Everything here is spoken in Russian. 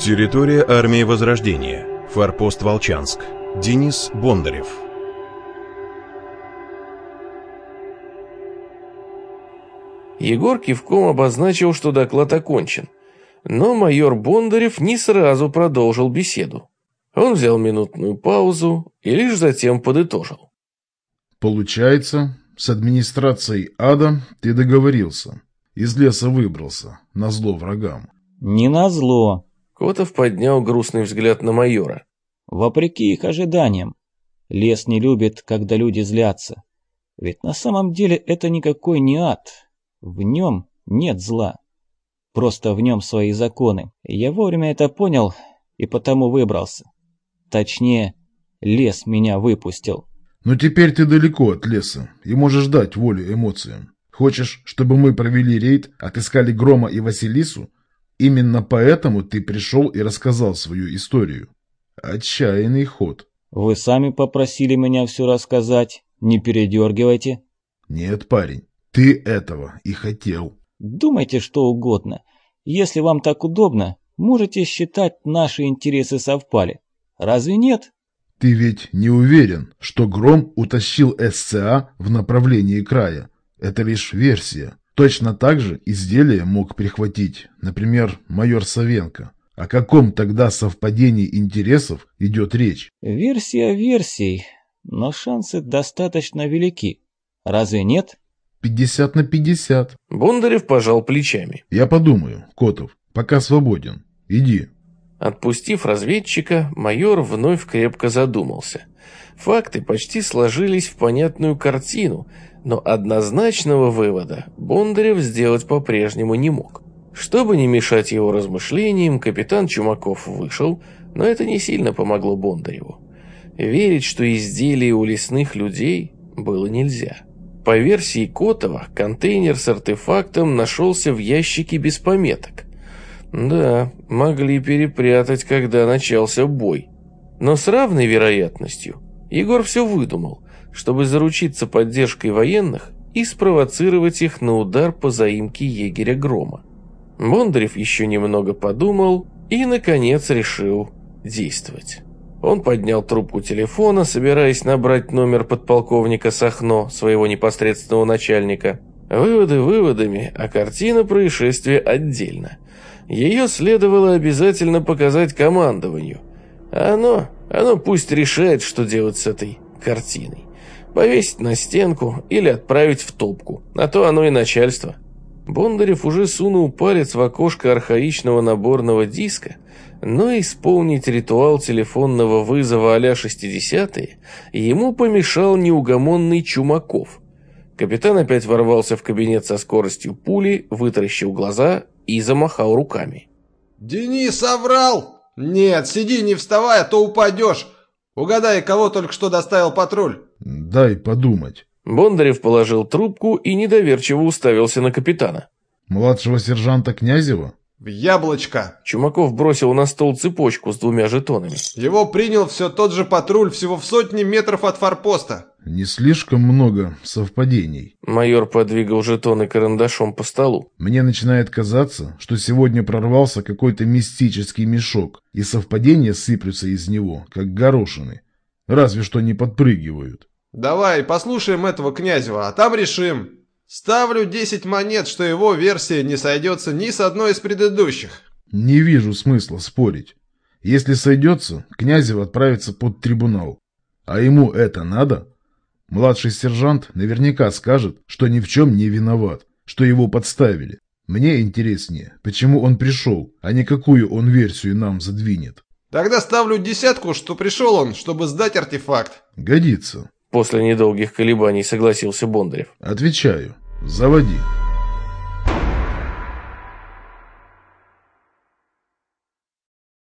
Территория армии Возрождения. Форпост Волчанск. Денис Бондарев. Егор кивком обозначил, что доклад окончен. Но майор Бондарев не сразу продолжил беседу. Он взял минутную паузу и лишь затем подытожил. Получается, с администрацией ада ты договорился. Из леса выбрался, на зло врагам. Не на зло. Котов поднял грустный взгляд на майора. Вопреки их ожиданиям. Лес не любит, когда люди злятся. Ведь на самом деле это никакой не ад. В нем нет зла. Просто в нем свои законы. Я вовремя это понял и потому выбрался. Точнее, лес меня выпустил. Но теперь ты далеко от леса и можешь дать волю эмоциям. Хочешь, чтобы мы провели рейд, отыскали Грома и Василису? Именно поэтому ты пришел и рассказал свою историю. Отчаянный ход. Вы сами попросили меня все рассказать. Не передергивайте. Нет, парень, ты этого и хотел. Думайте что угодно. Если вам так удобно, можете считать, наши интересы совпали. Разве нет? Ты ведь не уверен, что Гром утащил СЦА в направлении края? Это лишь версия. Точно так же изделие мог прихватить, например, майор Савенко. О каком тогда совпадении интересов идет речь? Версия версий, но шансы достаточно велики. Разве нет? 50 на 50. Бондарев пожал плечами. Я подумаю, Котов, пока свободен. Иди. Отпустив разведчика, майор вновь крепко задумался. Факты почти сложились в понятную картину, но однозначного вывода Бондарев сделать по-прежнему не мог. Чтобы не мешать его размышлениям, капитан Чумаков вышел, но это не сильно помогло Бондареву. Верить, что изделие у лесных людей, было нельзя. По версии Котова, контейнер с артефактом нашелся в ящике без пометок. Да, могли перепрятать, когда начался бой. Но с равной вероятностью Егор все выдумал, чтобы заручиться поддержкой военных и спровоцировать их на удар по заимке егеря Грома. Бондарев еще немного подумал и, наконец, решил действовать. Он поднял трубку телефона, собираясь набрать номер подполковника Сахно, своего непосредственного начальника. Выводы выводами, а картина происшествия отдельно. Ее следовало обязательно показать командованию. А оно, оно пусть решает, что делать с этой картиной. Повесить на стенку или отправить в топку, а то оно и начальство. Бондарев уже сунул палец в окошко архаичного наборного диска, но исполнить ритуал телефонного вызова а-ля 60-е ему помешал неугомонный Чумаков. Капитан опять ворвался в кабинет со скоростью пули, вытаращил глаза и замахал руками. «Денис соврал! Нет, сиди, не вставай, а то упадешь! Угадай, кого только что доставил патруль!» «Дай подумать». Бондарев положил трубку и недоверчиво уставился на капитана. «Младшего сержанта Князева?» «В яблочко!» Чумаков бросил на стол цепочку с двумя жетонами. «Его принял все тот же патруль всего в сотни метров от форпоста!» Не слишком много совпадений. Майор подвигал жетоны карандашом по столу. Мне начинает казаться, что сегодня прорвался какой-то мистический мешок, и совпадения сыплются из него, как горошины. Разве что не подпрыгивают. «Давай, послушаем этого Князева, а там решим!» Ставлю 10 монет, что его версия не сойдется ни с одной из предыдущих. Не вижу смысла спорить. Если сойдется, Князев отправится под трибунал. А ему это надо? Младший сержант наверняка скажет, что ни в чем не виноват, что его подставили. Мне интереснее, почему он пришел, а не какую он версию нам задвинет. Тогда ставлю десятку, что пришел он, чтобы сдать артефакт. Годится. После недолгих колебаний согласился Бондарев. Отвечаю. Заводи.